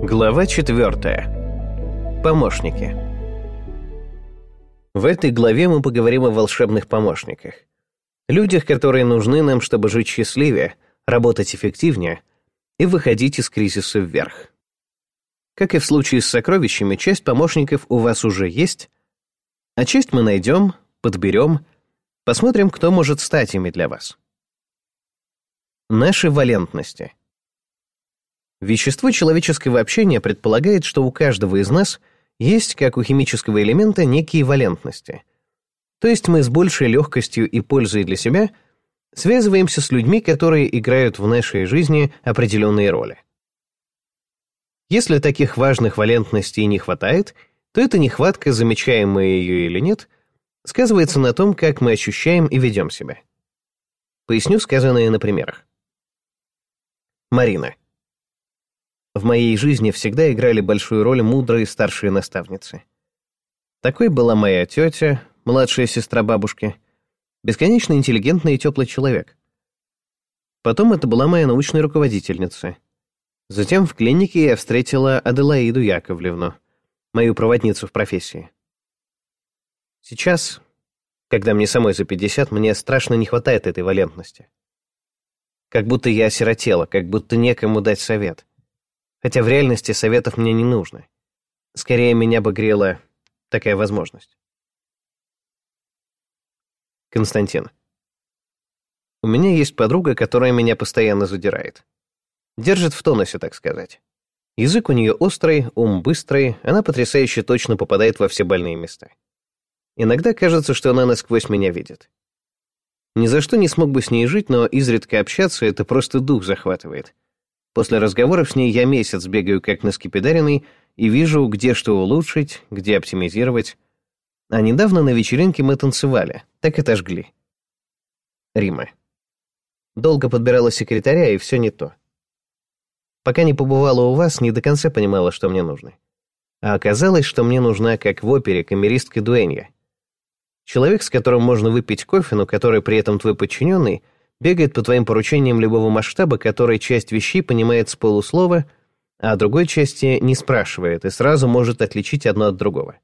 Глава 4. Помощники. В этой главе мы поговорим о волшебных помощниках. Людях, которые нужны нам, чтобы жить счастливее, работать эффективнее и выходить из кризиса вверх. Как и в случае с сокровищами, часть помощников у вас уже есть, а часть мы найдем, подберем, посмотрим, кто может стать ими для вас. Наши валентности. Вещество человеческого общения предполагает, что у каждого из нас есть, как у химического элемента, некие валентности. То есть мы с большей легкостью и пользой для себя связываемся с людьми, которые играют в нашей жизни определенные роли. Если таких важных валентностей не хватает, то эта нехватка, замечаем мы ее или нет, сказывается на том, как мы ощущаем и ведем себя. Поясню сказанное на примерах. Марина. В моей жизни всегда играли большую роль мудрые старшие наставницы. Такой была моя тетя, младшая сестра бабушки, бесконечно интеллигентный и теплый человек. Потом это была моя научная руководительница. Затем в клинике я встретила Аделаиду Яковлевну, мою проводницу в профессии. Сейчас, когда мне самой за 50, мне страшно не хватает этой валентности. Как будто я осиротела, как будто некому дать совет. Хотя в реальности советов мне не нужно. Скорее, меня бы грела такая возможность. Константин. У меня есть подруга, которая меня постоянно задирает. Держит в тонусе, так сказать. Язык у нее острый, ум быстрый, она потрясающе точно попадает во все больные места. Иногда кажется, что она насквозь меня видит. Ни за что не смог бы с ней жить, но изредка общаться — это просто дух захватывает. После разговоров с ней я месяц бегаю как на скипидаренный и вижу, где что улучшить, где оптимизировать. А недавно на вечеринке мы танцевали, так это жгли. Рима. Долго подбирала секретаря, и все не то. Пока не побывала у вас, не до конца понимала, что мне нужно. А оказалось, что мне нужна, как в опере, камеристка Дуэнья. Человек, с которым можно выпить кофе, но который при этом твой подчиненный, бегает по твоим поручениям любого масштаба, который часть вещей понимает с полуслова, а другой части не спрашивает и сразу может отличить одно от другого.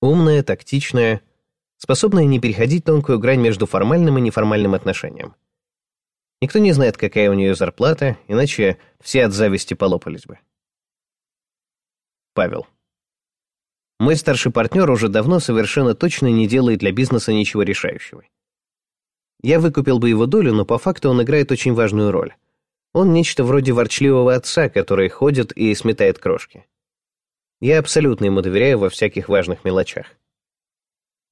Умная, тактичная, способная не переходить тонкую грань между формальным и неформальным отношением. Никто не знает, какая у нее зарплата, иначе все от зависти полопались бы. Павел. Мой старший партнер уже давно совершенно точно не делает для бизнеса ничего решающего. Я выкупил бы его долю, но по факту он играет очень важную роль. Он нечто вроде ворчливого отца, который ходит и сметает крошки. Я абсолютно ему доверяю во всяких важных мелочах.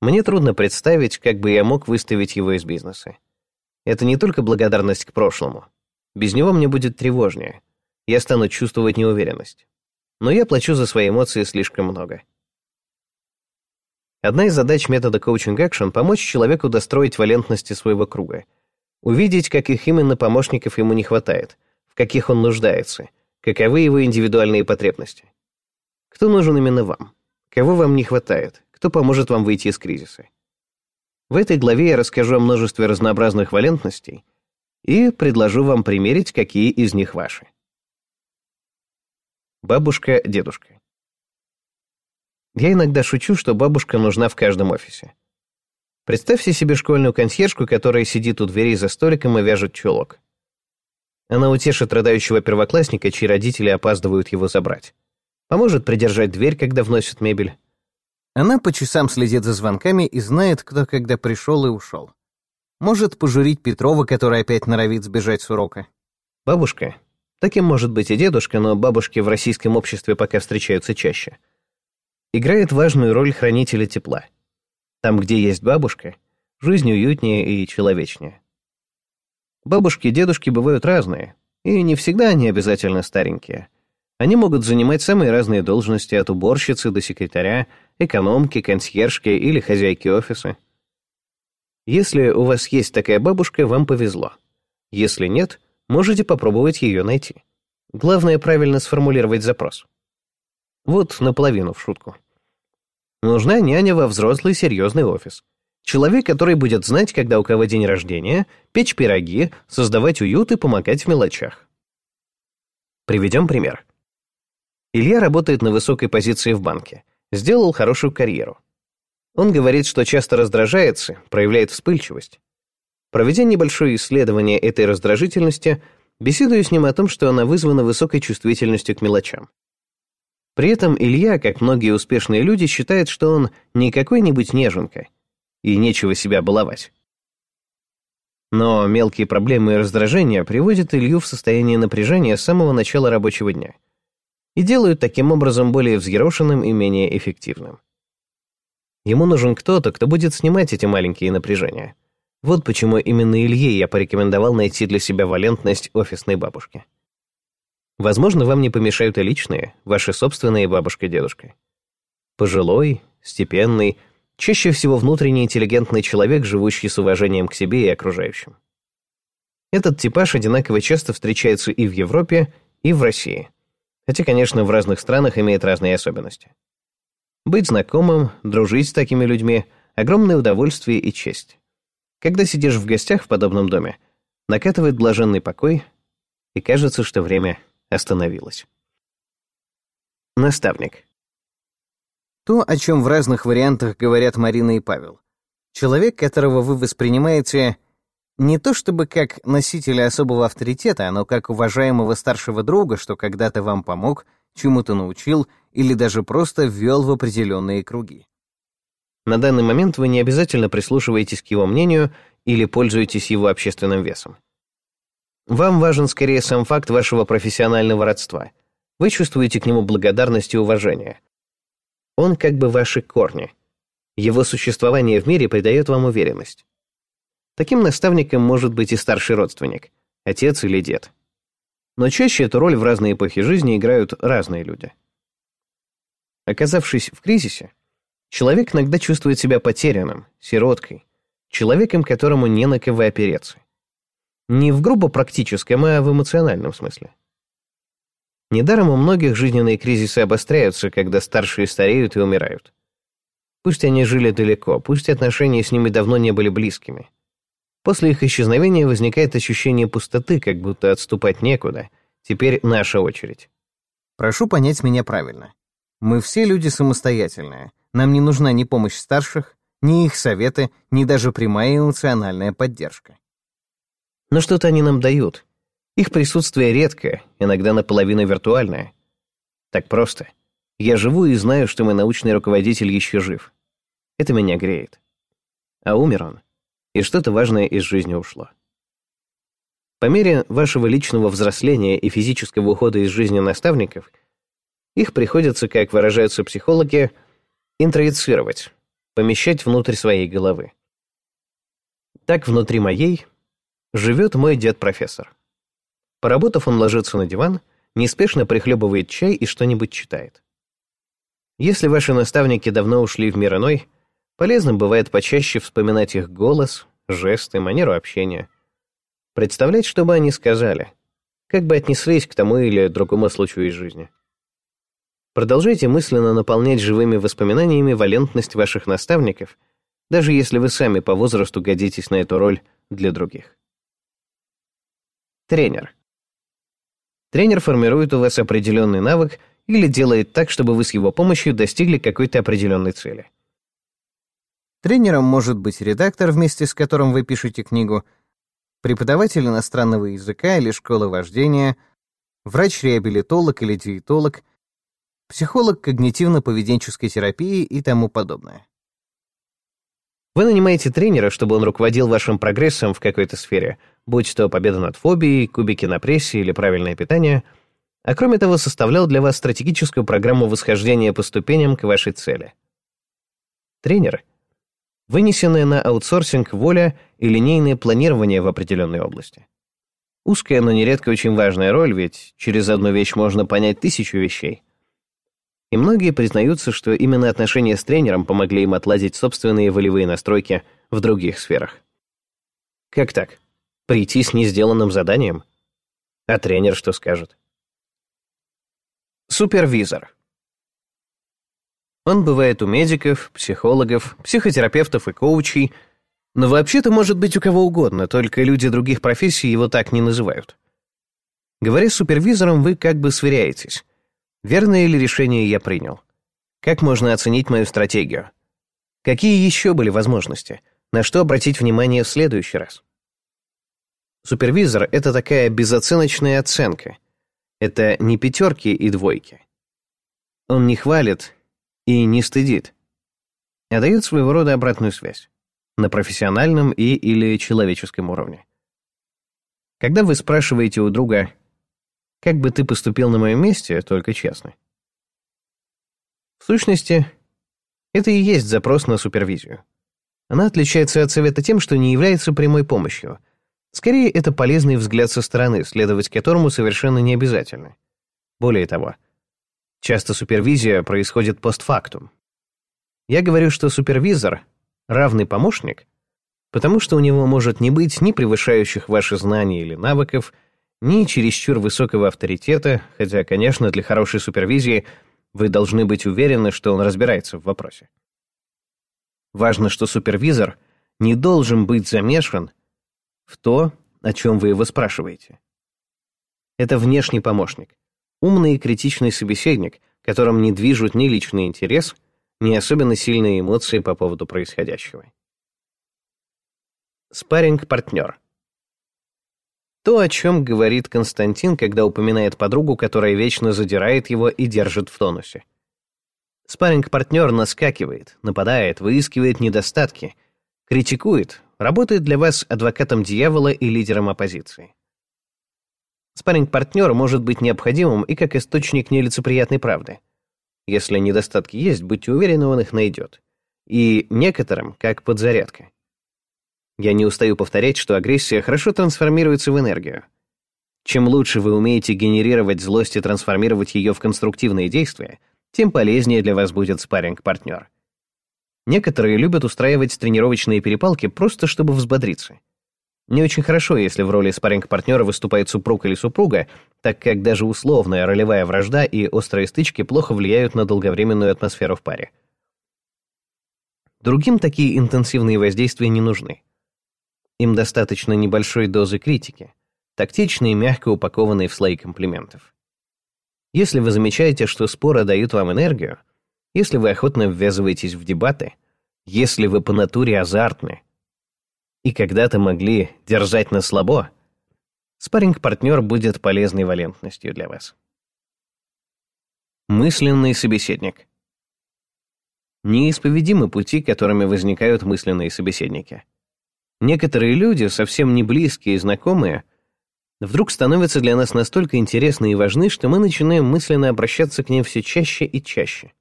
Мне трудно представить, как бы я мог выставить его из бизнеса. Это не только благодарность к прошлому. Без него мне будет тревожнее. Я стану чувствовать неуверенность. Но я плачу за свои эмоции слишком много. Одна из задач метода коучинг Action — помочь человеку достроить валентности своего круга. Увидеть, каких именно помощников ему не хватает, в каких он нуждается, каковы его индивидуальные потребности. Кто нужен именно вам? Кого вам не хватает? Кто поможет вам выйти из кризиса? В этой главе я расскажу о множестве разнообразных валентностей и предложу вам примерить, какие из них ваши. Бабушка, дедушка. Я иногда шучу, что бабушка нужна в каждом офисе. Представьте себе школьную консьержку, которая сидит у дверей за столиком и вяжет чулок. Она утешит рыдающего первоклассника, чьи родители опаздывают его забрать. Поможет придержать дверь, когда вносят мебель. Она по часам следит за звонками и знает, кто когда пришел и ушел. Может пожурить Петрова, который опять норовит сбежать с урока. Бабушка. Таким может быть и дедушка, но бабушки в российском обществе пока встречаются чаще играет важную роль хранителя тепла. Там, где есть бабушка, жизнь уютнее и человечнее. Бабушки и дедушки бывают разные, и не всегда они обязательно старенькие. Они могут занимать самые разные должности от уборщицы до секретаря, экономки, консьержки или хозяйки офиса. Если у вас есть такая бабушка, вам повезло. Если нет, можете попробовать ее найти. Главное правильно сформулировать запрос. Вот наполовину в шутку. Нужна няня во взрослый серьезный офис. Человек, который будет знать, когда у кого день рождения, печь пироги, создавать уют и помогать в мелочах. Приведем пример. Илья работает на высокой позиции в банке, сделал хорошую карьеру. Он говорит, что часто раздражается, проявляет вспыльчивость. Проведя небольшое исследование этой раздражительности, беседую с ним о том, что она вызвана высокой чувствительностью к мелочам. При этом Илья, как многие успешные люди, считает, что он не какой-нибудь неженка, и нечего себя баловать. Но мелкие проблемы и раздражения приводят Илью в состояние напряжения с самого начала рабочего дня и делают таким образом более взъерошенным и менее эффективным. Ему нужен кто-то, кто будет снимать эти маленькие напряжения. Вот почему именно Илье я порекомендовал найти для себя валентность офисной бабушки. Возможно, вам не помешают и личные, ваши собственные бабушка и дедушка. Пожилой, степенный, чаще всего внутренне интеллигентный человек, живущий с уважением к себе и окружающим. Этот типаж одинаково часто встречается и в Европе, и в России. Хотя, конечно, в разных странах имеет разные особенности. Быть знакомым, дружить с такими людьми — огромное удовольствие и честь. Когда сидишь в гостях в подобном доме, накатывает блаженный покой, и кажется, что время остановилось. Наставник. То, о чем в разных вариантах говорят Марина и Павел. Человек, которого вы воспринимаете не то чтобы как носителя особого авторитета, но как уважаемого старшего друга, что когда-то вам помог, чему-то научил или даже просто ввел в определенные круги. На данный момент вы не обязательно прислушиваетесь к его мнению или пользуетесь его общественным весом. Вам важен скорее сам факт вашего профессионального родства. Вы чувствуете к нему благодарность и уважение. Он как бы ваши корни. Его существование в мире придает вам уверенность. Таким наставником может быть и старший родственник, отец или дед. Но чаще эту роль в разные эпохи жизни играют разные люди. Оказавшись в кризисе, человек иногда чувствует себя потерянным, сироткой, человеком, которому не на кого опереться. Не в грубо практическом, а в эмоциональном смысле. Недаром у многих жизненные кризисы обостряются, когда старшие стареют и умирают. Пусть они жили далеко, пусть отношения с ними давно не были близкими. После их исчезновения возникает ощущение пустоты, как будто отступать некуда. Теперь наша очередь. Прошу понять меня правильно. Мы все люди самостоятельные. Нам не нужна ни помощь старших, ни их советы, ни даже прямая эмоциональная поддержка. Но что-то они нам дают. Их присутствие редкое, иногда наполовину виртуальное. Так просто. Я живу и знаю, что мой научный руководитель еще жив. Это меня греет. А умер он, и что-то важное из жизни ушло. По мере вашего личного взросления и физического ухода из жизни наставников, их приходится, как выражаются психологи, интроицировать, помещать внутрь своей головы. Так внутри моей живет мой дед-профессор. Поработав, он ложится на диван, неспешно прихлебывает чай и что-нибудь читает. Если ваши наставники давно ушли в мир иной, полезным бывает почаще вспоминать их голос, жесты, манеру общения. Представлять, что бы они сказали, как бы отнеслись к тому или другому случаю из жизни. Продолжайте мысленно наполнять живыми воспоминаниями валентность ваших наставников, даже если вы сами по возрасту годитесь на эту роль для других. Тренер. Тренер формирует у вас определенный навык или делает так, чтобы вы с его помощью достигли какой-то определенной цели. Тренером может быть редактор, вместе с которым вы пишете книгу, преподаватель иностранного языка или школы вождения, врач-реабилитолог или диетолог, психолог когнитивно-поведенческой терапии и тому подобное. Вы нанимаете тренера, чтобы он руководил вашим прогрессом в какой-то сфере, будь то победа над фобией, кубики на прессе или правильное питание, а кроме того составлял для вас стратегическую программу восхождения по ступеням к вашей цели. Тренер — вынесенная на аутсорсинг воля и линейное планирование в определенной области. Узкая, но нередко очень важная роль, ведь через одну вещь можно понять тысячу вещей. И многие признаются, что именно отношения с тренером помогли им отладить собственные волевые настройки в других сферах. Как так? Прийти с несделанным заданием? А тренер что скажет? Супервизор. Он бывает у медиков, психологов, психотерапевтов и коучей, но вообще-то может быть у кого угодно, только люди других профессий его так не называют. Говоря с супервизором, вы как бы сверяетесь. Верное ли решение я принял? Как можно оценить мою стратегию? Какие еще были возможности? На что обратить внимание в следующий раз? Супервизор — это такая безоценочная оценка. Это не пятерки и двойки. Он не хвалит и не стыдит, а дает своего рода обратную связь на профессиональном и или человеческом уровне. Когда вы спрашиваете у друга, как бы ты поступил на моем месте, только честно. В сущности, это и есть запрос на супервизию. Она отличается от совета тем, что не является прямой помощью. Скорее, это полезный взгляд со стороны, следовать которому совершенно не обязательно. Более того, часто супервизия происходит постфактум. Я говорю, что супервизор — равный помощник, потому что у него может не быть ни превышающих ваши знания или навыков, ни чересчур высокого авторитета, хотя, конечно, для хорошей супервизии вы должны быть уверены, что он разбирается в вопросе. Важно, что супервизор не должен быть замешан в то, о чем вы его спрашиваете. Это внешний помощник, умный и критичный собеседник, которым не движут ни личный интерес, ни особенно сильные эмоции по поводу происходящего. Спарринг-партнер. То, о чем говорит Константин, когда упоминает подругу, которая вечно задирает его и держит в тонусе. Спарринг-партнер наскакивает, нападает, выискивает недостатки, критикует, работает для вас адвокатом дьявола и лидером оппозиции. Спарринг-партнер может быть необходимым и как источник нелицеприятной правды. Если недостатки есть, будьте уверены, он их найдет. И некоторым как подзарядка. Я не устаю повторять, что агрессия хорошо трансформируется в энергию. Чем лучше вы умеете генерировать злость и трансформировать ее в конструктивные действия, тем полезнее для вас будет спарринг-партнер. Некоторые любят устраивать тренировочные перепалки просто чтобы взбодриться. Не очень хорошо, если в роли спарринг-партнера выступает супруг или супруга, так как даже условная ролевая вражда и острые стычки плохо влияют на долговременную атмосферу в паре. Другим такие интенсивные воздействия не нужны. Им достаточно небольшой дозы критики, тактичной и мягко упакованной в слои комплиментов. Если вы замечаете, что споры дают вам энергию, если вы охотно ввязываетесь в дебаты, если вы по натуре азартны и когда-то могли держать на слабо, спарринг-партнер будет полезной валентностью для вас. Мысленный собеседник. Неисповедимы пути, которыми возникают мысленные собеседники. Некоторые люди, совсем не близкие и знакомые, вдруг становятся для нас настолько интересны и важны, что мы начинаем мысленно обращаться к ним все чаще и чаще.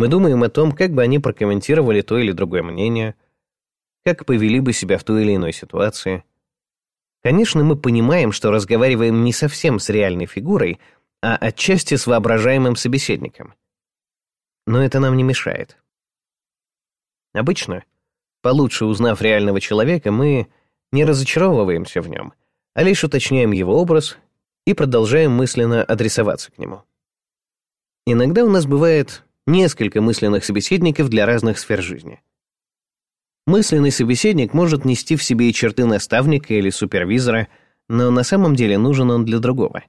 Мы думаем о том, как бы они прокомментировали то или другое мнение, как повели бы себя в той или иной ситуации. Конечно, мы понимаем, что разговариваем не совсем с реальной фигурой, а отчасти с воображаемым собеседником. Но это нам не мешает. Обычно Получше узнав реального человека, мы не разочаровываемся в нем, а лишь уточняем его образ и продолжаем мысленно адресоваться к нему. Иногда у нас бывает несколько мысленных собеседников для разных сфер жизни. Мысленный собеседник может нести в себе и черты наставника или супервизора, но на самом деле нужен он для другого.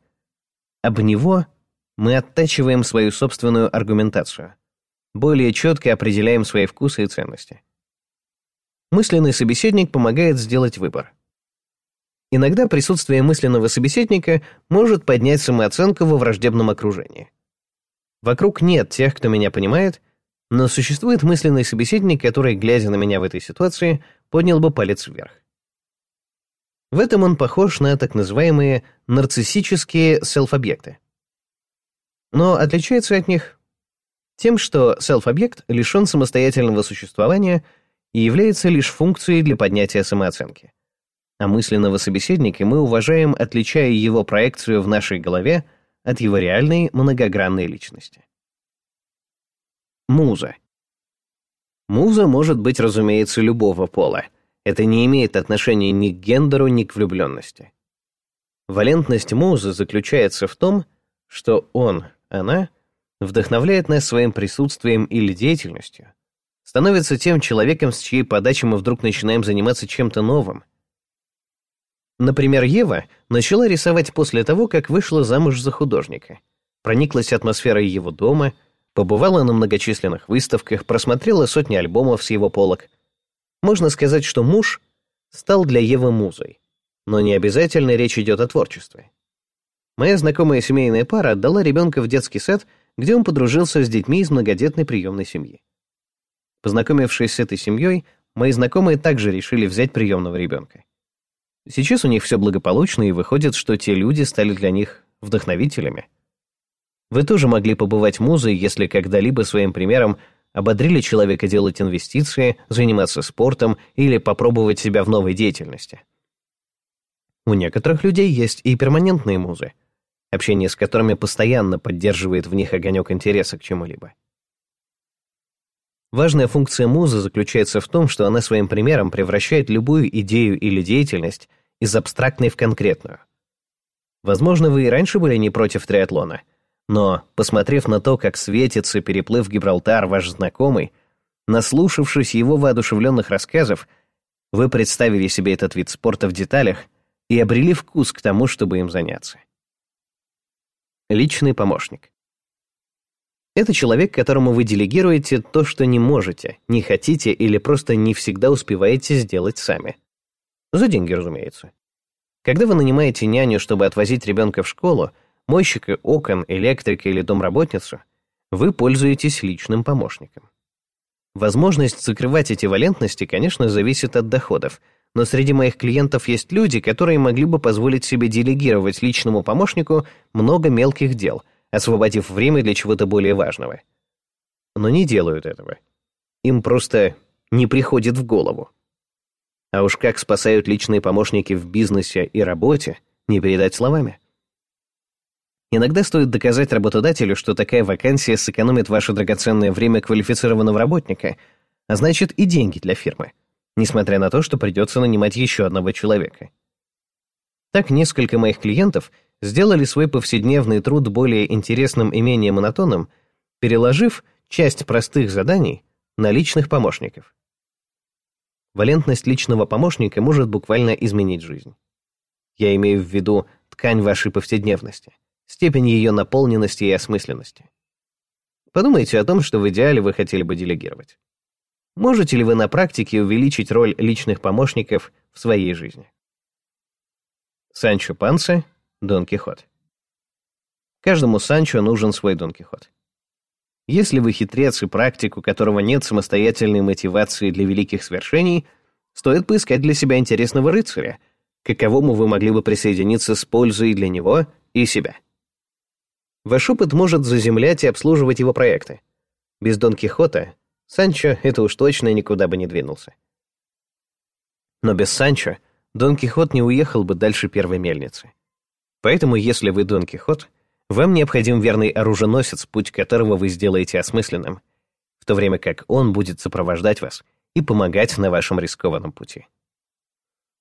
Об него мы оттачиваем свою собственную аргументацию, более четко определяем свои вкусы и ценности. Мысленный собеседник помогает сделать выбор. Иногда присутствие мысленного собеседника может поднять самооценку во враждебном окружении. Вокруг нет тех, кто меня понимает, но существует мысленный собеседник, который, глядя на меня в этой ситуации, поднял бы палец вверх. В этом он похож на так называемые нарциссические селф-объекты. Но отличается от них тем, что селф-объект лишен самостоятельного существования — и является лишь функцией для поднятия самооценки. А мысленного собеседника мы уважаем, отличая его проекцию в нашей голове от его реальной многогранной личности. Муза. Муза может быть, разумеется, любого пола. Это не имеет отношения ни к гендеру, ни к влюбленности. Валентность музы заключается в том, что он, она, вдохновляет нас своим присутствием или деятельностью, становится тем человеком, с чьей подачи мы вдруг начинаем заниматься чем-то новым. Например, Ева начала рисовать после того, как вышла замуж за художника. прониклась атмосферой его дома, побывала на многочисленных выставках, просмотрела сотни альбомов с его полок. Можно сказать, что муж стал для Евы музой, но не обязательно речь идет о творчестве. Моя знакомая семейная пара отдала ребенка в детский сад, где он подружился с детьми из многодетной приемной семьи. Познакомившись с этой семьей, мои знакомые также решили взять приемного ребенка. Сейчас у них все благополучно, и выходит, что те люди стали для них вдохновителями. Вы тоже могли побывать музой, если когда-либо своим примером ободрили человека делать инвестиции, заниматься спортом или попробовать себя в новой деятельности. У некоторых людей есть и перманентные музы, общение с которыми постоянно поддерживает в них огонек интереса к чему-либо. Важная функция музы заключается в том, что она своим примером превращает любую идею или деятельность из абстрактной в конкретную. Возможно, вы и раньше были не против триатлона, но, посмотрев на то, как светится, переплыв Гибралтар, ваш знакомый, наслушавшись его воодушевленных рассказов, вы представили себе этот вид спорта в деталях и обрели вкус к тому, чтобы им заняться. Личный помощник. Это человек, которому вы делегируете то, что не можете, не хотите или просто не всегда успеваете сделать сами. За деньги, разумеется. Когда вы нанимаете няню, чтобы отвозить ребенка в школу, мойщика окон, электрика или домработницу, вы пользуетесь личным помощником. Возможность закрывать эти валентности, конечно, зависит от доходов, но среди моих клиентов есть люди, которые могли бы позволить себе делегировать личному помощнику много мелких дел, освободив время для чего-то более важного. Но не делают этого. Им просто не приходит в голову. А уж как спасают личные помощники в бизнесе и работе, не передать словами. Иногда стоит доказать работодателю, что такая вакансия сэкономит ваше драгоценное время квалифицированного работника, а значит и деньги для фирмы, несмотря на то, что придется нанимать еще одного человека. Так несколько моих клиентов сделали свой повседневный труд более интересным и менее монотонным, переложив часть простых заданий на личных помощников. Валентность личного помощника может буквально изменить жизнь. Я имею в виду ткань вашей повседневности, степень ее наполненности и осмысленности. Подумайте о том, что в идеале вы хотели бы делегировать. Можете ли вы на практике увеличить роль личных помощников в своей жизни? Санчо Панса, Дон Кихот. Каждому Санчо нужен свой Дон Кихот. Если вы хитрец и практик, у которого нет самостоятельной мотивации для великих свершений, стоит поискать для себя интересного рыцаря, к каковому вы могли бы присоединиться с пользой для него и себя. Ваш опыт может заземлять и обслуживать его проекты. Без Дон Кихота Санчо это уж точно никуда бы не двинулся. Но без Санчо Дон Кихот не уехал бы дальше первой мельницы. Поэтому, если вы Дон Кихот — вам необходим верный оруженосец, путь которого вы сделаете осмысленным, в то время как он будет сопровождать вас и помогать на вашем рискованном пути.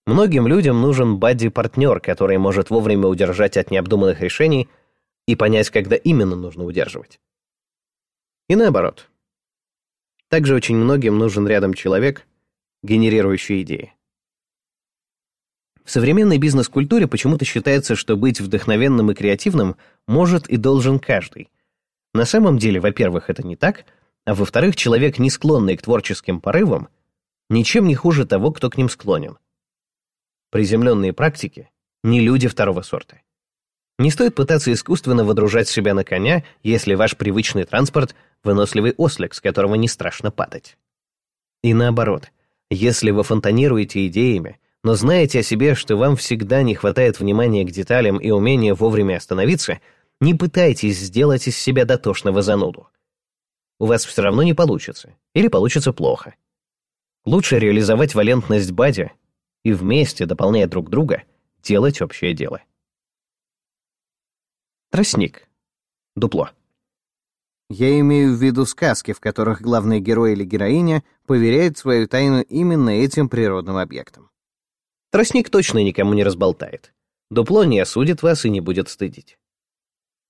Многим людям нужен бадди-партнер, который может вовремя удержать от необдуманных решений и понять, когда именно нужно удерживать. И наоборот. Также очень многим нужен рядом человек, генерирующий идеи. В современной бизнес-культуре почему-то считается, что быть вдохновенным и креативным может и должен каждый. На самом деле, во-первых, это не так, а во-вторых, человек, не склонный к творческим порывам, ничем не хуже того, кто к ним склонен. Приземленные практики — не люди второго сорта. Не стоит пытаться искусственно водружать себя на коня, если ваш привычный транспорт — выносливый ослик, с которого не страшно падать. И наоборот, если вы фонтанируете идеями, но знаете о себе, что вам всегда не хватает внимания к деталям и умения вовремя остановиться, не пытайтесь сделать из себя дотошного зануду. У вас все равно не получится, или получится плохо. Лучше реализовать валентность Бади и вместе, дополняя друг друга, делать общее дело. Тростник. Дупло. Я имею в виду сказки, в которых главный герой или героиня поверяет свою тайну именно этим природным объектам. Тростник точно никому не разболтает. Дупло не осудит вас и не будет стыдить.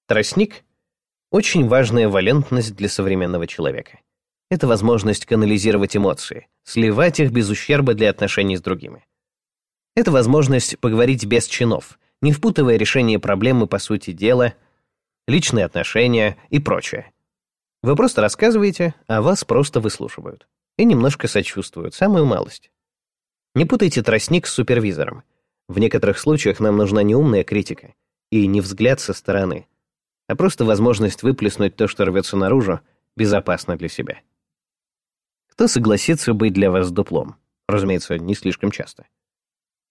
Тростник — очень важная валентность для современного человека. Это возможность канализировать эмоции, сливать их без ущерба для отношений с другими. Это возможность поговорить без чинов, не впутывая решение проблемы по сути дела, личные отношения и прочее. Вы просто рассказываете, а вас просто выслушивают. И немножко сочувствуют, самую малость. Не путайте тростник с супервизором. В некоторых случаях нам нужна не умная критика и не взгляд со стороны, а просто возможность выплеснуть то, что рвется наружу, безопасно для себя. Кто согласится быть для вас дуплом? Разумеется, не слишком часто.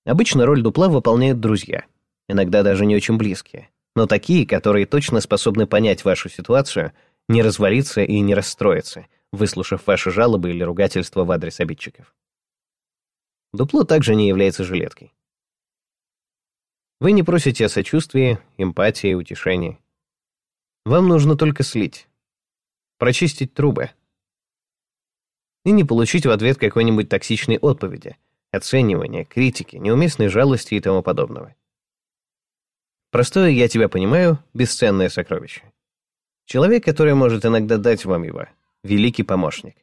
Обычно роль дупла выполняют друзья, иногда даже не очень близкие, но такие, которые точно способны понять вашу ситуацию — не развалиться и не расстроиться, выслушав ваши жалобы или ругательства в адрес обидчиков. Дупло также не является жилеткой. Вы не просите о сочувствии, эмпатии, утешении. Вам нужно только слить, прочистить трубы и не получить в ответ какой-нибудь токсичной отповеди, оценивания, критики, неуместной жалости и тому подобного. Простое «я тебя понимаю» — бесценное сокровище. Человек, который может иногда дать вам его. Великий помощник.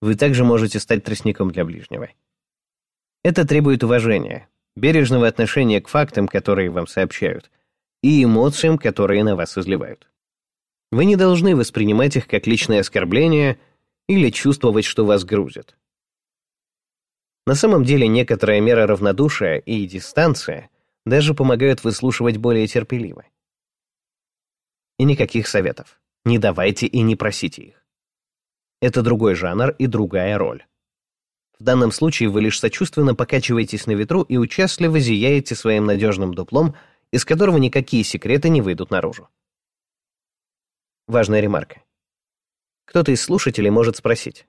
Вы также можете стать тростником для ближнего. Это требует уважения, бережного отношения к фактам, которые вам сообщают, и эмоциям, которые на вас изливают. Вы не должны воспринимать их как личное оскорбление или чувствовать, что вас грузят. На самом деле некоторая мера равнодушия и дистанция даже помогают выслушивать более терпеливо. И никаких советов. Не давайте и не просите их. Это другой жанр и другая роль. В данном случае вы лишь сочувственно покачиваетесь на ветру и участливо зияете своим надежным дуплом, из которого никакие секреты не выйдут наружу. Важная ремарка. Кто-то из слушателей может спросить.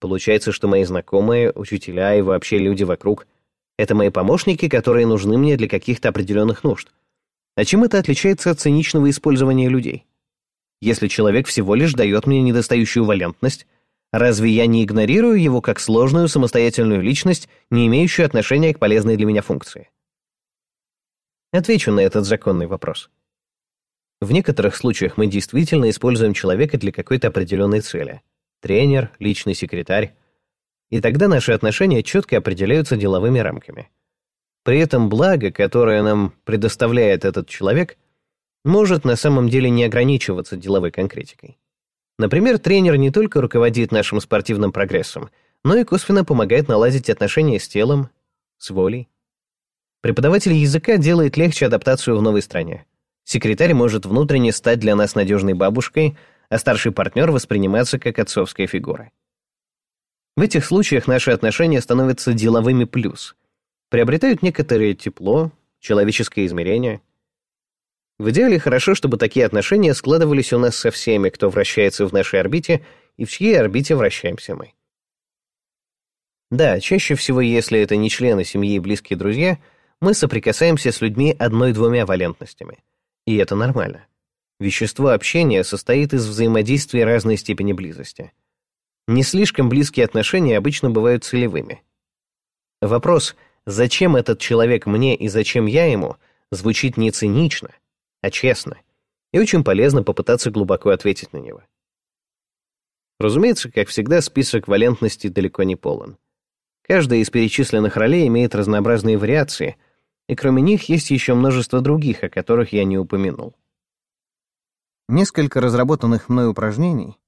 Получается, что мои знакомые, учителя и вообще люди вокруг — это мои помощники, которые нужны мне для каких-то определенных нужд — а чем это отличается от циничного использования людей? Если человек всего лишь дает мне недостающую валентность, разве я не игнорирую его как сложную самостоятельную личность, не имеющую отношения к полезной для меня функции? Отвечу на этот законный вопрос. В некоторых случаях мы действительно используем человека для какой-то определенной цели. Тренер, личный секретарь. И тогда наши отношения четко определяются деловыми рамками. При этом благо, которое нам предоставляет этот человек, может на самом деле не ограничиваться деловой конкретикой. Например, тренер не только руководит нашим спортивным прогрессом, но и косвенно помогает наладить отношения с телом, с волей. Преподаватель языка делает легче адаптацию в новой стране. Секретарь может внутренне стать для нас надежной бабушкой, а старший партнер восприниматься как отцовская фигура. В этих случаях наши отношения становятся деловыми плюс — приобретают некоторое тепло, человеческое измерение. В идеале хорошо, чтобы такие отношения складывались у нас со всеми, кто вращается в нашей орбите и в чьей орбите вращаемся мы. Да, чаще всего, если это не члены семьи и близкие друзья, мы соприкасаемся с людьми одной-двумя валентностями. И это нормально. Вещество общения состоит из взаимодействия разной степени близости. Не слишком близкие отношения обычно бывают целевыми. Вопрос — зачем этот человек мне и зачем я ему, звучит не цинично, а честно, и очень полезно попытаться глубоко ответить на него. Разумеется, как всегда, список валентности далеко не полон. Каждая из перечисленных ролей имеет разнообразные вариации, и кроме них есть еще множество других, о которых я не упомянул. Несколько разработанных мной упражнений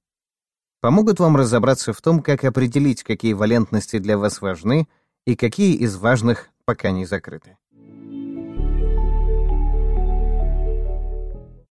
помогут вам разобраться в том, как определить, какие валентности для вас важны и какие из важных пока не закрыты.